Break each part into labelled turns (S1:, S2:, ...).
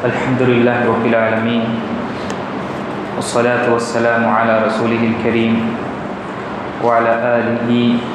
S1: الحمد لله رب العالمين والصلاة والسلام على رسوله الكريم وعلى آله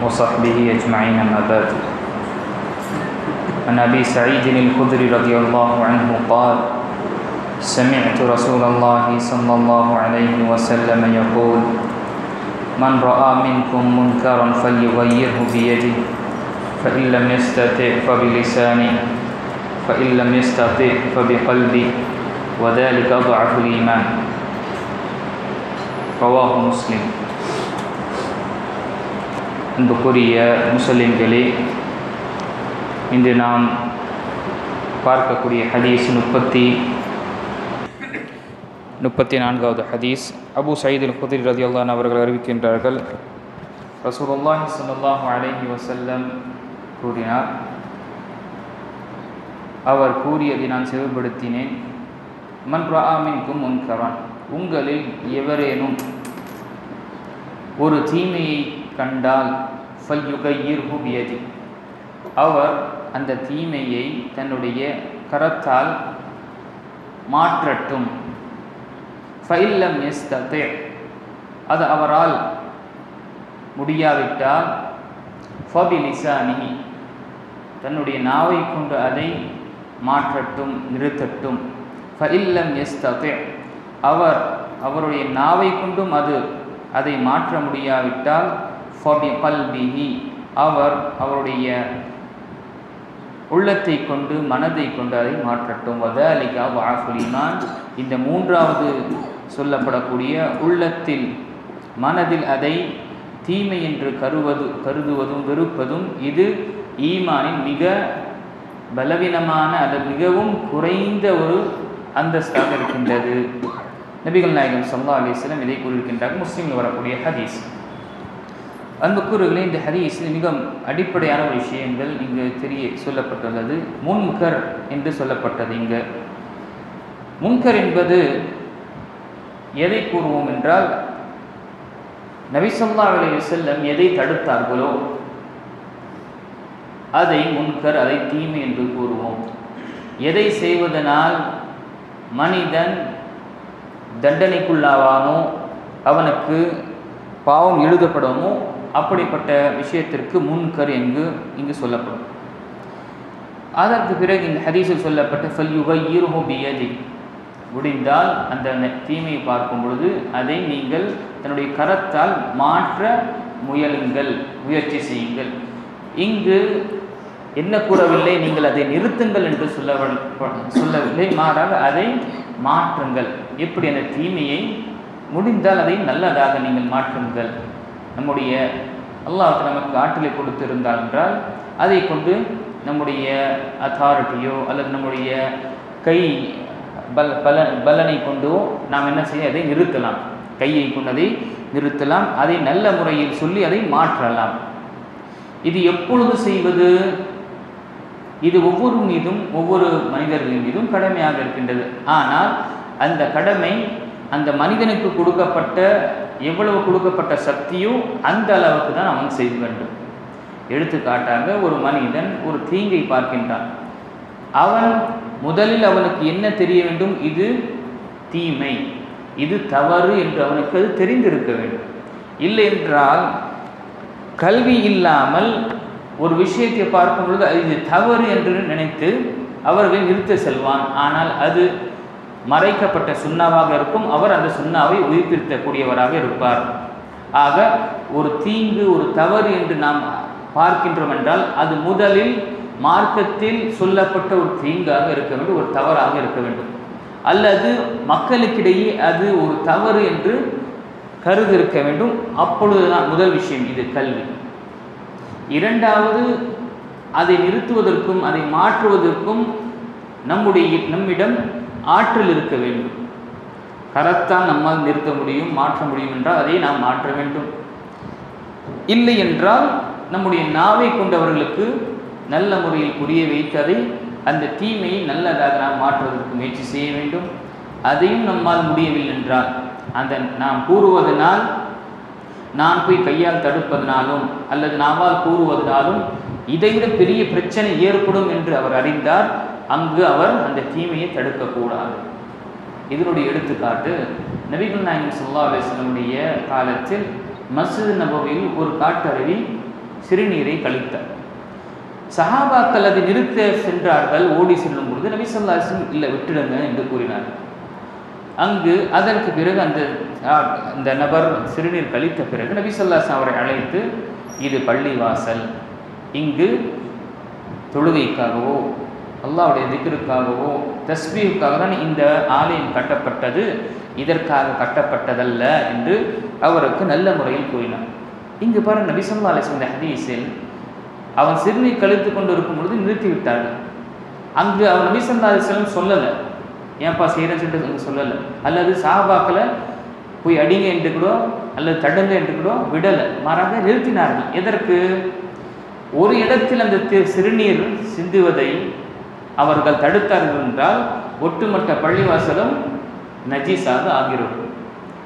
S1: وصحبه أجمعين أما بعد. عن أبي سعيد الخدري رضي الله عنه قال سمعت رسول الله صلى الله عليه وسلم يقول من رأى منكم منكرا فليغيره بيده فإن لم يستطع فبلسانه فإن لم يستطع فبقلبه وذلك أضعف الإيمان رواه مسلم அன்புக்குரிய முஸ்லிம்களே இன்று நாம் பார்க்கக்கூடிய ஹதீஸ் முப்பத்தி முப்பத்தி நான்காவது ஹதீஸ் அபு சயீதுல் குதிர் ரதியுல்லான் அவர்கள் அறிவிக்கின்றார்கள் ரசூலுல்லாஹி ஸல்லல்லாஹு அலைஹி வஸல்லம் கூறினார் அவர் கூறியதை நான் செவிப்படுத்தினேன். மன் ராமின்கும் முன்கரான். உங்களில் எவரேனும் ஒரு தீமையை கண்டால் ஃபல் யுகையிர் பியதி. அவர் அந்த தீமையை தன்னுடைய கரத்தால் மாற்றட்டும். ஃபைல்லம் எஸ்தே அது அவரால் முடியாவிட்டால் ஃபபிலிசானி தன்னுடைய நாவை கொண்டு அதை மாற்றட்டும் நிறுத்தட்டும். ஃபஇல்லம் எஸ்தே அவர் அவருடைய நாவை கொண்டும் அது அதை மாற்ற முடியாவிட்டால் ஃபபி கல்பிஹி அவர் அவருடைய உள்ளத்தை கொண்டு மனதை கொண்டு அதை மாற்றட்டும். வதலிகா வாஃபுலிமான் இந்த மூன்றாவது சொல்லப்படக்கூடிய உள்ளத்தில் மனதில் அதை தீமை என்று கருவது கருதுவதும் வெறுப்பதும் இது ஈமானின் மிக பலவீனமான அது மிகவும் குறைந்த ஒரு அந்தஸ்தாக இருக்கின்றது. நபிகள் நாயகம் சல்லா அலிஸ்லம் இதை கூறியிருக்கின்றார். முஸ்லீமில் வரக்கூடிய ஹதீஸ். அன்புக்குறுகளே இந்த ஹதீஸில் மிக அடிப்படையான ஒரு விஷயங்கள் இங்கு தெரிய சொல்லப்பட்டுள்ளது. முன்கர் என்று சொல்லப்பட்டது இங்கு. முன்கர் என்பது எதை கூறுவோம் என்றால் நபிசல்லா அலி செல்லம் எதை தடுத்தார்களோ அதை முன்கர் அதை தீமை என்று கூறுவோம். எதை செய்வதனால் மனிதன் தண்டனைக்குள்ளாவானோ அவனுக்கு பாவம் எழுதப்படுமோ அப்படிப்பட்ட விஷயத்திற்கு முன்கர் என்று இங்கு சொல்லப்படும். அதற்கு பிறகு இந்த ஹதீஸில் சொல்லப்பட்ட ஃபல்யுகையிர்ஹு பியதி. முடிந்தால் அந்த தீமையை பார்க்கும் பொழுது அதை நீங்கள் தன்னுடைய கரத்தால் மாற்ற முயலுங்கள் முயற்சி செய்யுங்கள். இங்கு என்ன கூறவில்லை நீங்கள் அதை நிறுத்துங்கள் என்று சொல்ல சொல்லவில்லை. மாறாக அதை மாற்றுங்கள். எப்படி? அந்த தீமையை முடிந்தால் அதை நல்லதாக நீங்கள் மாற்றுங்கள். நம்முடைய அல்லாஹ் நமக்கு ஆற்றலை கொடுத்திருந்தால் என்றால் அதை கொண்டு நம்முடைய அத்தாரிட்டியோ அல்லது நம்முடைய கை பல பல பலனை கொண்டோ நாம் என்ன செய்ய அதை நிறுத்தலாம். கையை கொண்டதை நிறுத்தலாம். அதை நல்ல முறையில் சொல்லி அதை மாற்றலாம். இது எப்பொழுது செய்வது? இது ஒவ்வொரு மீதும் ஒவ்வொரு மனிதர்களின் மீதும் கடமையாக இருக்கின்றது. ஆனால் அந்த கடமை அந்த மனிதனுக்கு கொடுக்கப்பட்ட எவ்வளவு கொடுக்கப்பட்ட சக்தியோ அந்த அளவுக்கு தான் அவன் செய்ய வேண்டும். எடுத்துக்காட்டாக ஒரு மனிதன் ஒரு தீங்கை பார்க்கின்றான். அவன் முதலில் அவனுக்கு என்ன தெரிய வேண்டும்? இது தீமை. இது தவறு என்று அவனுக்கு அது தெரிந்திருக்க வேண்டும். இல்லை என்றால் கல்வி இல்லாமல் ஒரு விஷயத்தை பார்க்கும் பொழுது அது இது தவறு என்று நினைத்து அவர்கள் நிறுத்த செல்வான். ஆனால் அது மறைக்கப்பட்ட சுண்ணாவாக இருக்கும். அவர் அந்த சுண்ணாவை உயிர்ப்பிருத்தக்கூடியவராக இருப்பார். ஆக ஒரு தீங்கு ஒரு தவறு என்று நாம் பார்க்கின்றோம் என்றால் அது முதலில் மார்க்கத்தில் சொல்லப்பட்ட ஒரு தீங்காக இருக்க வேண்டும் ஒரு தவறாக இருக்க வேண்டும். அல்லது மக்களுக்கிடையே அது ஒரு தவறு என்று கருது இருக்க வேண்டும். அப்பொழுதுதான் முதல் விஷயம் இது கல்வி. இரண்டாவது அதை நிறுத்துவதற்கும் அதை மாற்றுவதற்கும் நம்முடைய நம்மிடம் ஆற்றல் இருக்க வேண்டும். கரத்தால் நம்மால் நிறுத்த முடியும் மாற்ற முடியும் என்றால் அதை நாம் மாற்ற வேண்டும். இல்லை என்றால் நம்முடைய நாவை கொண்டவர்களுக்கு நல்ல முறையில் புரிய வைத்து அதை அந்த தீமையை நல்லதாக நாம் மாற்றுவதற்கு முயற்சி செய்ய வேண்டும். அதையும் நம்மால் முடியவில்லை என்றால் அந்த நாம் கூறுவதனால் நான் போய் கையால் தடுப்பதனாலும் அல்லது நாவால் கூறுவதனாலும் இதைவிட பெரிய பிரச்சனை ஏற்படும் என்று அவர் அறிந்தார். அங்கு அவர் அந்த தீமையை தடுக்கக்கூடாது. இதனுடைய எடுத்துக்காட்டு நபிகள் நாயகம் சல்லா அலிஸ்லமுடைய காலத்தில் மஸ்ஜித் நபவியில் ஒரு காட்டருவி சிறுநீரை கழித்தார். சஹாபாக்கள் அதை நிறுத்த சென்றார்கள். ஓடி செல்லும் பொழுது நபி சொல்லா அலிஸ்லம் இல்லை விட்டுடுங்க என்று கூறினார் அங்கு அதற்கு பிறகு அந்த அந்த நபர் சிறுநீர் கழித்த பிறகு நபி சொல்லாஸ் அவரை அழைத்து இது பள்ளி வாசல். இங்கு தொழுகைக்காகவோ அல்லாவுடைய திக்ருக்காகவோ தஸ்பீவுக்காக தான் இந்த ஆலயம் கட்டப்பட்டது. இதற்காக கட்டப்பட்டதல்ல என்று அவருக்கு நல்ல முறையில் கூறினார். இங்கு பாருங்க நபி சொல்லா அலிஸ்லம் இந்த ஹதீஸில் அவன் சிறுநீர் கழித்து கொண்டு இருக்கும் பொழுது நிறுத்திவிட்டார்கள். அங்கு அவன் நபி சொல்லா அலிஸ்லம் சொல்லலை. ஏன்ப்பா செய்கிறேன்னு சொல்லிட்டு அங்கே சொல்லலை. அல்லது சாபாக்கில் போய் அடிங்க என்று கூட அல்லது தடுங்க என்று கூட விடலை. மாறாக நிறுத்தினார்கள். எதற்கு? ஒரு இடத்தில் அந்த சிறுநீர் சிந்துவதை அவர்கள் தடுத்தார்கள் என்றால் ஒட்டுமொத்த பள்ளிவாசலும் நஜீஸாக ஆகிறது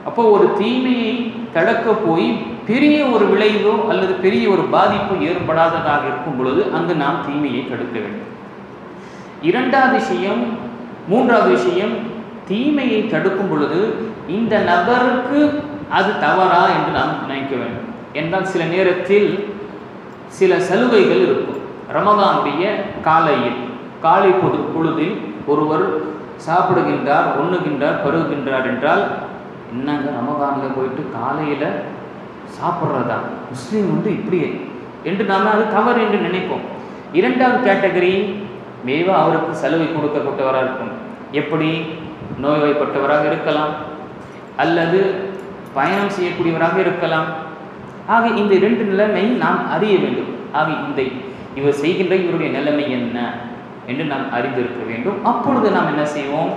S1: அப்போ ஒரு தீமையை தடுக்க போய் பெரிய ஒரு விளைவோ அல்லது பெரிய ஒரு பாதிப்போ ஏற்படாததாக இருக்கும் பொழுது அங்கு நாம் தீமையை தடுக்க வேண்டும். இரண்டாவது விஷயம் மூன்றாவது விஷயம் தீமையை தடுக்கும் பொழுது இந்த நபருக்கு அது தவறா என்று நாம் நினைக்க வேண்டும். என்றால் சில நேரத்தில் சில சலுகைகள் இருக்கும். ரமதானுடைய காலையில் காலை பொது பொழுதில் ஒருவர் சாப்பிடுகின்றார் உண்ணுகின்றார் பருகுகின்றார் என்றால் என்னங்க ரமதானில் போயிட்டு காலையில் சாப்பிட்றதா? முஸ்லீம் வந்து இப்படியே. என்று நாம் அது தவறு என்று நினைப்போம். இரண்டாவது கேட்டகரி மேவா அவருக்கு சலுகை கொடுக்கப்பட்டவராக இருக்கும். எப்படி? நோய்வாய்ப்பட்டவராக இருக்கலாம். அல்லது பயணம் செய்யக்கூடியவராக இருக்கலாம். ஆக இந்த இரண்டு நிலைமை நாம் அறிய வேண்டும். ஆக இந்த இவர் செய்கின்ற இவருடைய நிலைமை என்ன என்று நாம் அறிந்திருக்க வேண்டும். அப்பொழுது நாம் என்ன செய்வோம்?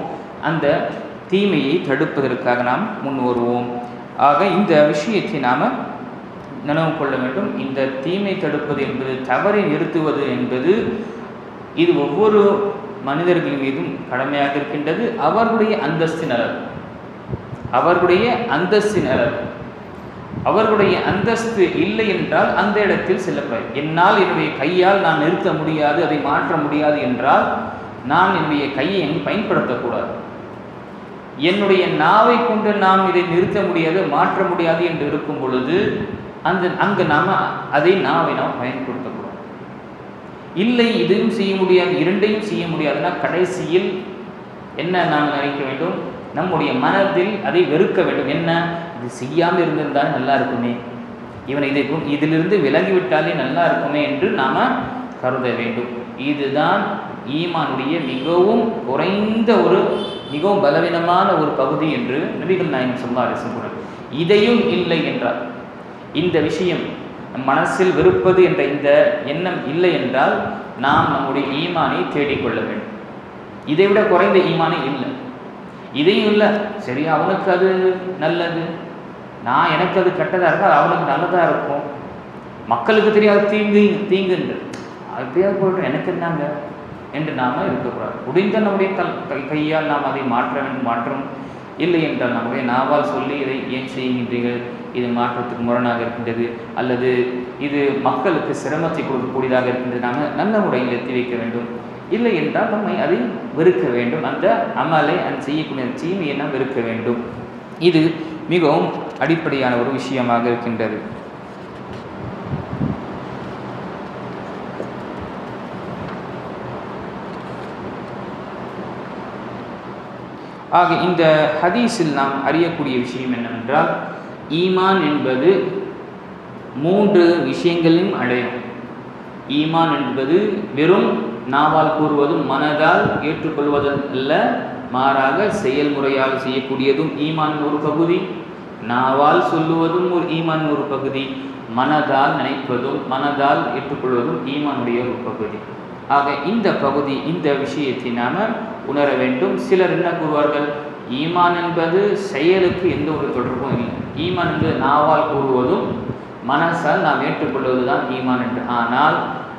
S1: அந்த தீமையை தடுப்பதற்காக நாம் முன் வருவோம். ஆக இந்த விஷயத்தை நாம் நினைவு கொள்ள வேண்டும். இந்த தீமை தடுப்பது என்பது தவறை நிறுத்துவது என்பது இது ஒவ்வொரு மனிதர்கள் மீதும் கடமையாக இருக்கின்றது. அவர்களுடைய அந்தஸ்தின் அளவு அவர்களுடைய அந்தஸ்தின் அளவு அவர்களுடைய அந்தஸ்து இல்லை என்றால் அந்த இடத்தில் செல்லப்படாது. என்னால் என்னுடைய கையால் நான் நிறுத்த முடியாது அதை மாற்ற முடியாது என்றால் நான் என்னுடைய கையை எங்கு பயன்படுத்தக்கூடாது. என்னுடைய நாவை கொண்டு நாம் இதை நிறுத்த முடியாது மாற்ற முடியாது என்று இருக்கும் பொழுது அந்த அங்கு நாம் அதை நாவை நாம் பயன்படுத்தக்கூடாது. இல்லை இதையும் செய்ய முடியாது இரண்டையும் செய்ய முடியாதுன்னா கடைசியில் என்ன நாம் நினைக்க வேண்டும்? நம்முடைய மனதில் அதை வெறுக்க வேண்டும். என்ன? இது செய்யாமல் இருந்திருந்தால் நல்லா இருக்குமே. இவன் இதை இதிலிருந்து விலகிவிட்டாலே நல்லா இருக்குமே என்று நாம் கருத வேண்டும். இதுதான் ஈமானுடைய மிகவும் குறைந்த ஒரு மிகவும் பலவீனமான ஒரு பகுதி என்று நபிகள் நாயகம் அரசு சொல்கிறார் இதையும் இல்லை என்றார் இந்த விஷயம் நம் மனசில் வெறுப்பது என்ற இந்த எண்ணம் இல்லை என்றால் நாம் நம்முடைய ஈமானை தேடிக்கொள்ள வேண்டும். இதை விட குறைந்த ஈமானே இல்லை. இதையும் இல்லை. சரி அவனுக்கு அது நல்லது. நான் எனக்கு அது கெட்டதாக இருக்கா? அது அவனுக்கு நல்லதாக இருக்கும். மக்களுக்கு தெரியாது தீங்கு தீங்குன்று அப்படியே போய்ட்டு எனக்கு என்னங்க? என்று நாம் இருக்கக்கூடாது. முடிந்த நம்முடைய கல் கையால் நாம் அதை மாற்ற வேண்டும் மாற்றம் இல்லை என்றால் நம்முடைய நாவால் சொல்லி இதை ஏன் செய்கின்றீர்கள்? இது மாற்றத்துக்கு முரணாக இருக்கின்றது. அல்லது இது மக்களுக்கு சிரமத்தை கொடுக்கக்கூடியதாக இருக்கின்றது. நாம் நல்ல முறையில் எத்தி வைக்க வேண்டும். இல்லை என்றால் நம்மை அதை வெறுக்க வேண்டும். அந்த அமலை அந்த செய்யக்கூடிய தீமையை நாம் வெறுக்க வேண்டும். இது மிகவும் அடிப்படையான ஒரு விஷயமாக இருக்கின்றது. ஆக இந்த ஹதீஸில் நாம் அறியக்கூடிய விஷயம் என்னவென்றால் ஈமான் என்பது மூன்று விஷயங்களையும் அடையும். ஈமான் என்பது வெறும் நாவால் கூறுவதும் மனதால் ஏற்றுக்கொள்வதும் அல்ல மாறாக செயல்முறையால் செய்யக்கூடியதும் ஈமான் ஒரு பகுதி நாவால் சொல்லுவதும் ஒரு ஈமான் ஒரு பகுதி மனதால் நினைப்பதும் மனதால் ஏற்றுக்கொள்வதும் ஈமானுடைய ஒரு பகுதி. ஆக இந்த பகுதி இந்த விஷயத்தை நாம் உணர வேண்டும். சிலர் என்ன கூறுவார்கள்? ஈமான் என்பது செயலுக்கு எந்த ஒரு தொடர்பும் இல்லை. ஈமான் என்பது நாவால் கூறுவதும் மனசால் நாம் ஏற்றுக்கொள்வது தான் ஈமான் என்று. ஆனால்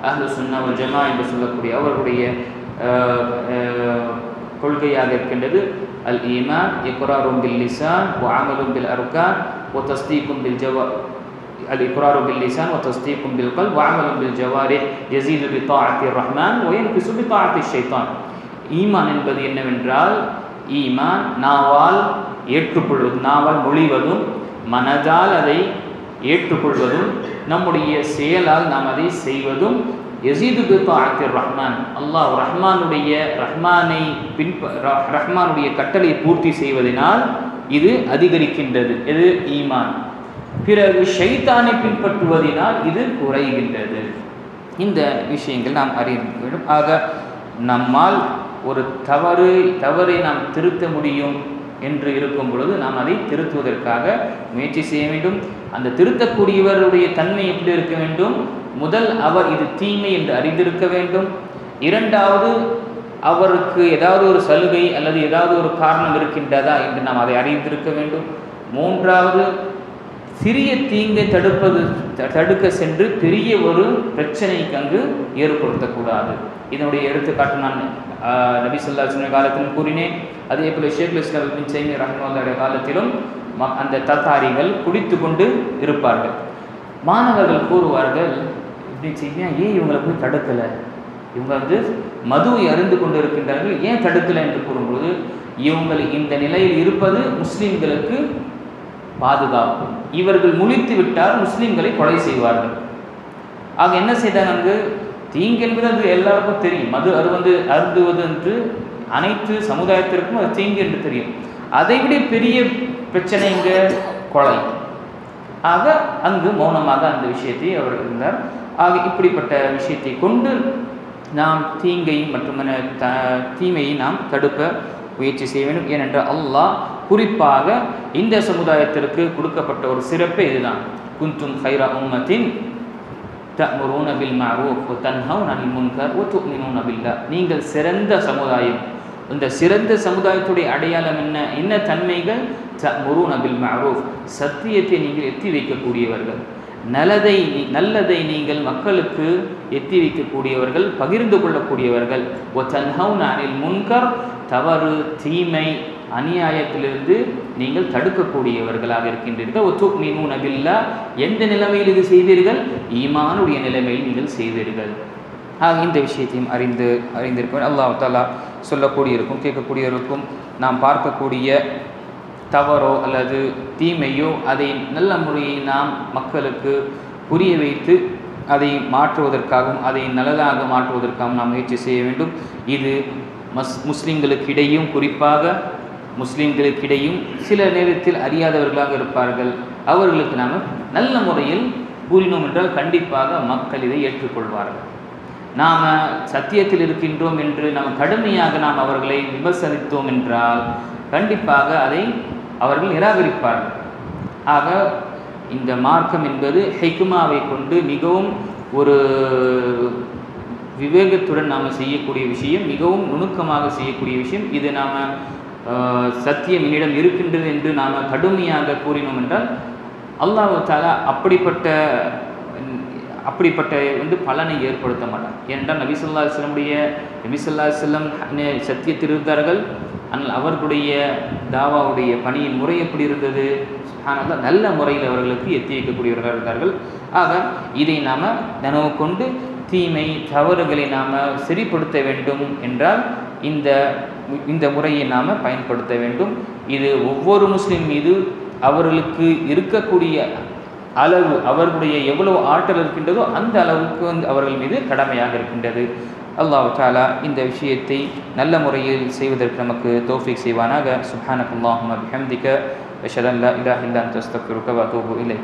S1: அஹ்லு சுன்னா ஜமா என்று சொல்லக்கூடிய அவர்களுடைய கொள்கையாக இருக்கின்றது. அல் ஈமான் இக்ராரும் பில் லிசான் வ அமலும் பில் அர்கான் ஒ தஸ்தீக்கும் பில் ஜவா الإقرار باللسان وتصديق بالقلب وعمل بالجوارح يزيد بطاعة الرحمن وينقص بطاعة الشيطان ஈமான் என்பது என்னவென்றால் ஈமான் நாவால் ஏற்றுக்கொள்வது நாவால் மொழிவதும் மனதால் அதை ஏற்றுக்கொள்வதும் நம்முடைய செயலால் நாம் அதை செய்வதும் யசீது பித்தாத்திர் ரஹ்மான் அல்லாஹ் ரஹ்மானுடைய ரஹ்மானை பின்ப ர- ரஹ்மானுடைய கட்டளையை பூர்த்தி செய்வதனால் இது அதிகரிக்கின்றது இது ஈமான் பிறகு ஷைத்தானை பின்பற்றுவதினால் இது குறைகின்றது. இந்த விஷயங்கள் நாம் அறிய வேண்டும். ஆக நம்மால் ஒரு தவறு தவறை நாம் திருத்த முடியும் என்று இருக்கும் பொழுது நாம் அதை திருத்துவதற்காக முயற்சி செய்ய வேண்டும். அந்த திருத்தக்கூடியவருடைய தன்மை எப்படி இருக்க வேண்டும்? முதல் அவர் இது தீமை என்று அறிந்திருக்க வேண்டும். இரண்டாவது அவருக்கு ஏதாவது ஒரு சலுகை அல்லது ஏதாவது ஒரு காரணம் இருக்கின்றதா என்று நாம் அதை அறிந்திருக்க வேண்டும். மூன்றாவது சிறிய தீங்கை தடுப்பது தடுக்க சென்று பெரிய ஒரு பிரச்சனைக்கு அங்கு ஏற்படுத்தக்கூடாது. இதனுடைய எடுத்துக்காட்டு நான் நபி சொல்லா சொன்ன காலத்திலும் கூறினேன். அதே போல ஷேக் இஸ்லாம் பின் சைமி ரஹ்மாவுடைய காலத்திலும் ம- அந்த தத்தாரிகள் குடித்து கொண்டு இருப்பார்கள். மாணவர்கள் கூறுவார்கள் இப்படி செய்யா ஏன் இவங்களை போய் தடுக்கலை? இவங்க வந்து மதுவை அறிந்து கொண்டு இருக்கின்றார்கள் ஏன் தடுக்கலை? என்று கூறும்போது இவங்கள் இந்த நிலையில் இருப்பது முஸ்லீம்களுக்கு பாதுகாப்பு. இவர்கள் முழித்து விட்டால் முஸ்லீம்களை கொலை செய்வார்கள். ஆக என்ன செய்தாங்க அங்கு? தீங்கு என்பது அது எல்லாருக்கும் தெரியும். மது அருவந்து அருந்துவது என்று அனைத்து சமுதாயத்திற்கும் அது தீங்கு என்று தெரியும். அதைவிட பெரிய பிரச்சனை இங்க கொலை. ஆக அங்கு மௌனமாக அந்த விஷயத்தை அவர் இருந்தார். ஆக இப்படிப்பட்ட விஷயத்தை கொண்டு நாம் தீங்கை மற்றும் த தீமையை நாம் தடுக்க முயற்சி செய்ய வேண்டும். ஏனென்றால் அல்லாஹ் குறிப்பாக இந்த சமுதாயத்திற்கு கொடுக்கப்பட்ட ஒரு சிறப்பே இதுதான். குந்தும் ஹைரா உம்மத்தின் தமுரூன பில் மஅரூஃப் வ அனில் முன்கர் வ நீங்கள் சிறந்த சமுதாயம். இந்த சிறந்த சமுதாயத்துடைய அடையாளம் என்ன? என்ன தன்மைகள்? தமுரூன பில் சத்தியத்தை நீங்கள் எத்தி வைக்கக்கூடியவர்கள். நல்லதை நல்லதை நீங்கள் மக்களுக்கு எத்தி வைக்கக்கூடியவர்கள் பகிர்ந்து கொள்ளக்கூடியவர்கள். ஒ தன்ஹவுன் அனில் முன்கர் தவறு தீமை அநியாயத்திலிருந்து நீங்கள் தடுக்கக்கூடியவர்களாக இருக்கின்றீர்கள். ஒத்து மீனூ நபில்லா எந்த நிலைமையில் இது செய்வீர்கள் ஈமானுடைய நிலைமையில் நீங்கள் செய்வீர்கள் ஆக இந்த விஷயத்தையும் அறிந்து அறிந்திருக்கும் அல்லாஹ் தாலா சொல்லக்கூடியிருக்கும் கேட்கக்கூடியவருக்கும் நாம் பார்க்கக்கூடிய தவறோ அல்லது தீமையோ அதை நல்ல முறையை நாம் மக்களுக்கு புரிய வைத்து அதை மாற்றுவதற்காகவும் அதை நல்லதாக மாற்றுவதற்காகவும் நாம் முயற்சி செய்ய வேண்டும். இது மஸ் முஸ்லிம்களுக்கிடையும் குறிப்பாக முஸ்லீம்களுக்கிடையும் சில நேரத்தில் அறியாதவர்களாக இருப்பார்கள். அவர்களுக்கு நாம் நல்ல முறையில் கூறினோம் என்றால் கண்டிப்பாக மக்கள் இதை ஏற்றுக்கொள்வார்கள். நாம் சத்தியத்தில் இருக்கின்றோம் என்று நாம் கடுமையாக நாம் அவர்களை விமர்சனித்தோம் என்றால் கண்டிப்பாக அதை அவர்கள் நிராகரிப்பார்கள். ஆக இந்த மார்க்கம் என்பது ஹெக்மாவை கொண்டு மிகவும் ஒரு விவேகத்துடன் நாம் செய்யக்கூடிய விஷயம் மிகவும் நுணுக்கமாக செய்யக்கூடிய விஷயம். இது நாம் சத்தியம் என்னிடம் இருக்கின்றது என்று நாம் கடுமையாக கூறினோம் என்றால் அல்லாஹ் தாலா அப்படிப்பட்ட அப்படிப்பட்ட வந்து பலனை ஏற்படுத்த மாட்டார் ஏனென்றால் நபிசுல்லா செல்லமுடைய நபிசுல்லா செல்லம் சத்தியத்தில் இருந்தார்கள் ஆனால் அவர்களுடைய தாவாவுடைய பணியின் முறை எப்படி இருந்தது? ஆனால் நல்ல முறையில் அவர்களுக்கு எத்தி வைக்கக்கூடியவர்களாக இருந்தார்கள். ஆக இதை நாம் நனவு கொண்டு தீமை தவறுகளை நாம் சரிப்படுத்த வேண்டும் என்றால் இந்த இந்த முறையை நாம் பயன்படுத்த வேண்டும். இது ஒவ்வொரு முஸ்லீம் மீது அவர்களுக்கு இருக்கக்கூடிய அளவு அவர்களுடைய எவ்வளவு ஆற்றல் இருக்கின்றதோ அந்த அளவுக்கு வந்து அவர்கள் மீது கடமையாக இருக்கின்றது. அல்லாஹ் தாலா இந்த விஷயத்தை நல்ல முறையில் செய்வதற்கு நமக்கு தோஃபிக் செய்வானாக. சுப்ஹானக் அல்லாஹும் பிஹம்திக வஷதன் லா இலாஹ இல்லை